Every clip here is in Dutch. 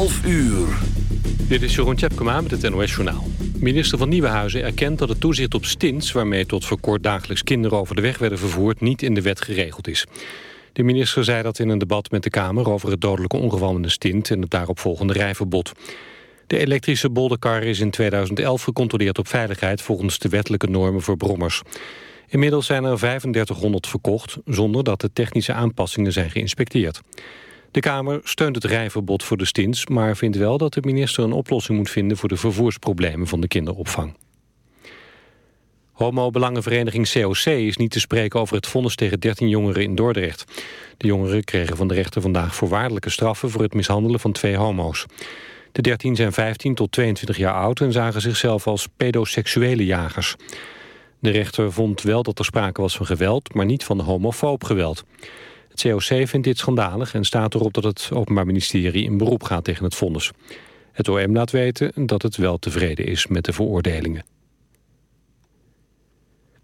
12 uur. Dit is Jeroen Tjepkema met het NOS Journaal. Minister van Nieuwenhuizen erkent dat het toezicht op stints... waarmee tot voor kort dagelijks kinderen over de weg werden vervoerd... niet in de wet geregeld is. De minister zei dat in een debat met de Kamer... over het dodelijke ongeval met een stint en het daaropvolgende rijverbod. De elektrische bolderkar is in 2011 gecontroleerd op veiligheid... volgens de wettelijke normen voor brommers. Inmiddels zijn er 3500 verkocht... zonder dat de technische aanpassingen zijn geïnspecteerd. De Kamer steunt het rijverbod voor de stints... maar vindt wel dat de minister een oplossing moet vinden... voor de vervoersproblemen van de kinderopvang. Homo-belangenvereniging COC is niet te spreken over het vonnis tegen 13 jongeren in Dordrecht. De jongeren kregen van de rechter vandaag voorwaardelijke straffen voor het mishandelen van twee homo's. De 13 zijn 15 tot 22 jaar oud en zagen zichzelf als pedoseksuele jagers. De rechter vond wel dat er sprake was van geweld, maar niet van homofoob geweld. COC vindt dit schandalig en staat erop dat het Openbaar Ministerie in beroep gaat tegen het vonnis. Het OM laat weten dat het wel tevreden is met de veroordelingen.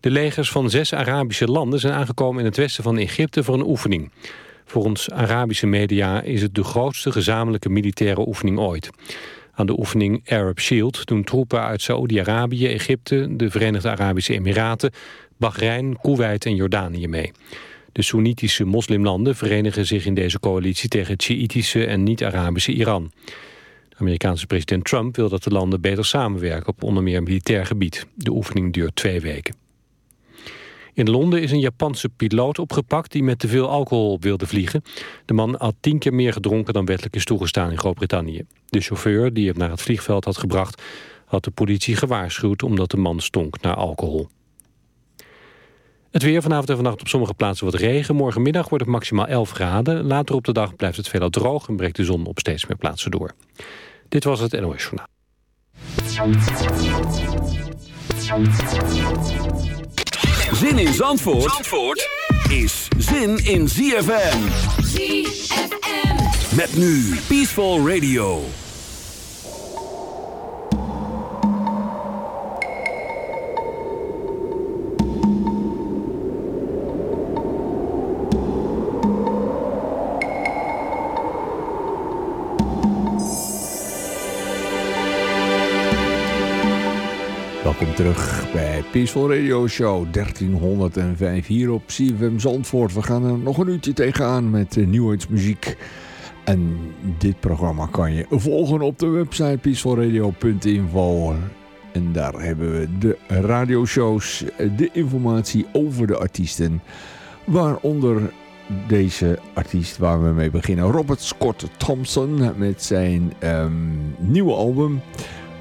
De legers van zes Arabische landen zijn aangekomen in het westen van Egypte voor een oefening. Volgens Arabische media is het de grootste gezamenlijke militaire oefening ooit. Aan de oefening Arab Shield doen troepen uit Saoedi-Arabië, Egypte, de Verenigde Arabische Emiraten, Bahrein, Kuwait en Jordanië mee. De Soenitische moslimlanden verenigen zich in deze coalitie tegen het Sjiitische en niet-Arabische Iran. De Amerikaanse president Trump wil dat de landen beter samenwerken op onder meer militair gebied. De oefening duurt twee weken. In Londen is een Japanse piloot opgepakt die met te veel alcohol wilde vliegen. De man had tien keer meer gedronken dan wettelijk is toegestaan in Groot-Brittannië. De chauffeur die hem naar het vliegveld had gebracht had de politie gewaarschuwd omdat de man stonk naar alcohol. Het weer vanavond en vannacht op sommige plaatsen wat regen. Morgenmiddag wordt het maximaal 11 graden. Later op de dag blijft het veelal droog en breekt de zon op steeds meer plaatsen door. Dit was het NOS Journaal. Zin in Zandvoort, Zandvoort is zin in ZFM. ZFM. Met nu Peaceful Radio. Terug bij Peaceful Radio Show 1305 hier op CFM Zandvoort. We gaan er nog een uurtje tegenaan met uh, muziek. En dit programma kan je volgen op de website peacefulradio.info. En daar hebben we de radioshows, de informatie over de artiesten. Waaronder deze artiest waar we mee beginnen. Robert Scott Thompson met zijn um, nieuwe album...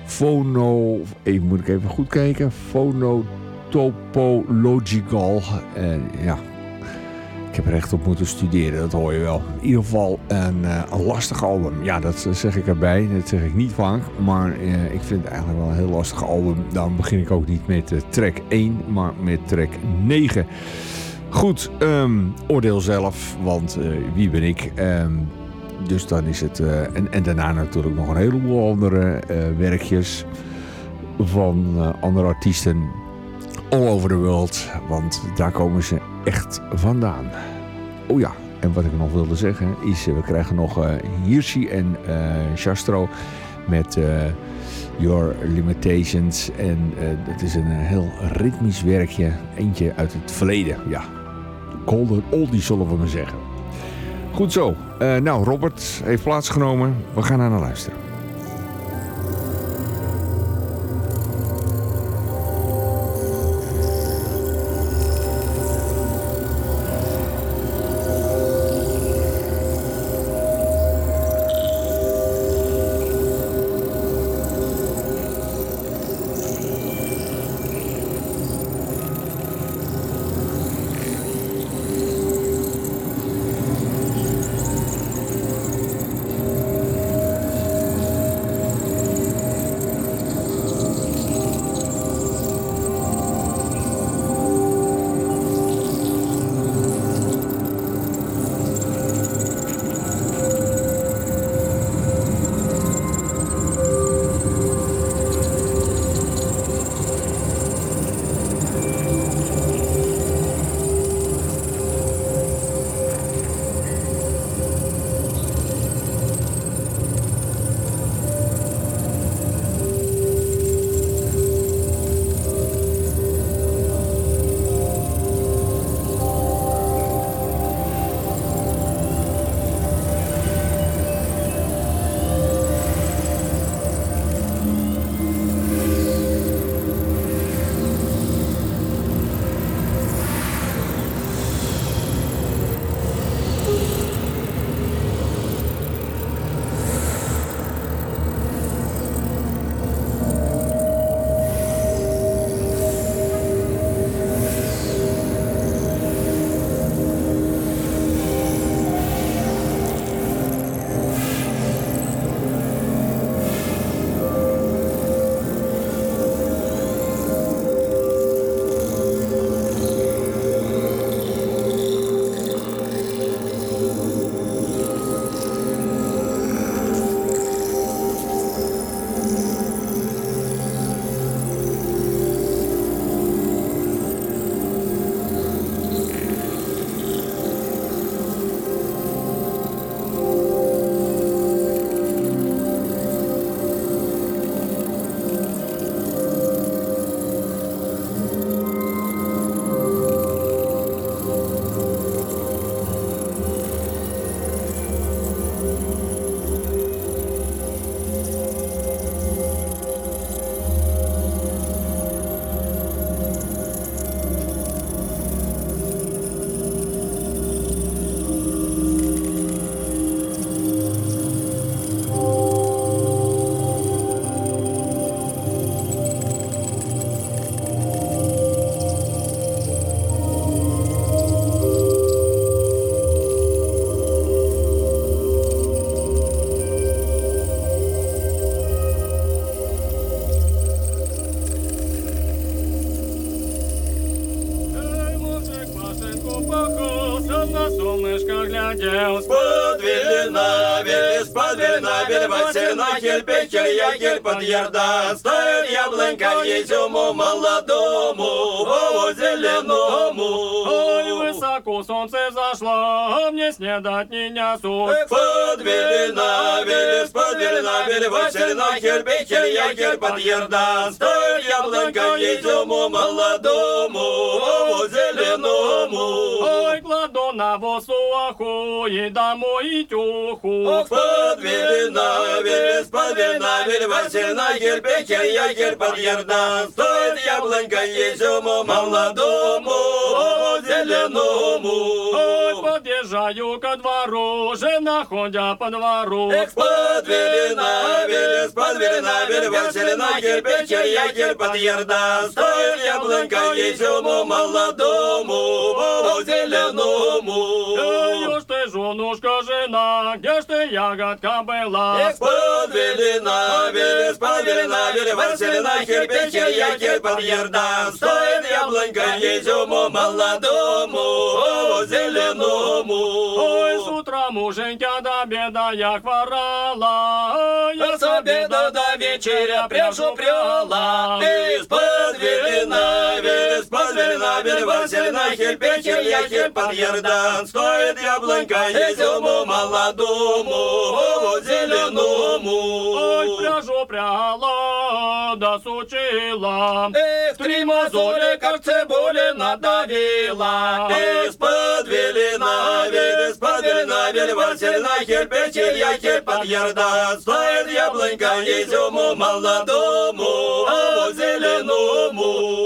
Phono, even moet ik even goed kijken, Phonotopological. En ja, ik heb er echt op moeten studeren, dat hoor je wel. In ieder geval een, uh, een lastig album. Ja, dat zeg ik erbij, dat zeg ik niet vaak. Maar uh, ik vind het eigenlijk wel een heel lastig album. Dan begin ik ook niet met track 1, maar met track 9. Goed, um, oordeel zelf, want wie ben ik? Um, dus dan is het... Uh, en, en daarna natuurlijk nog een heleboel andere uh, werkjes van uh, andere artiesten all over the world. Want daar komen ze echt vandaan. Oh ja, en wat ik nog wilde zeggen is... we krijgen nog Hirschi en Shastro met... Your Limitations. En dat is een heel ritmisch werkje. Eentje uit het verleden. Ja, golden oldie zullen we maar zeggen. Goed zo. Uh, nou, Robert heeft plaatsgenomen. We gaan naar luisteren. над ярда стоїть яблунька Ізюму молодому, о, зеленому. Ой, високо сонце зашло, а мне снедать не несут. Подвели на велеспа. Белина, Белевасина, Кирпича, я Кирпаньерда, Стоит яблонька низому молодому, зеленому. Ой, кладу на восуху и домой тюху. Ох, подвелина, велес, подвелина, Белевасина, Кирпича, я ярдан. Стоит яблонька низому молодому, о зеленому. Ой, подъезжаю ко двору, жена ходя по двору. Эх, подвели Велина, Велес под Велина, Вельвас, Велина, Кирпич, Якир под Ярда. Стоит яблонька веселому молодому, зеленому. женушка, жена, где ж ты ягодка была? Исповелена, вели, исповелена, вели, Василина, кирпичи, я кирпан ерда. Стоит яблонька изюму молодому, о, зеленому. Ой, с утра муженька до беда я хворала, я с обеда до вечера пряжу пряла. Исповелена, вели, исповелена, вели, Василина, кирпичи, я кирпан ерда. Стоит яблонька Дай цьому молодому, зеленому. Ой, пряжу пряла, да сучила. Эх, три мозоли, как цибули надавила. Из-под навель, из-под навель, Василь нахер, печель, яхер, под ярда. Стоит яблонька изюму молодому, а зеленому.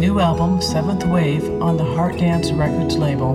new album, Seventh Wave, on the Heart Dance Records label,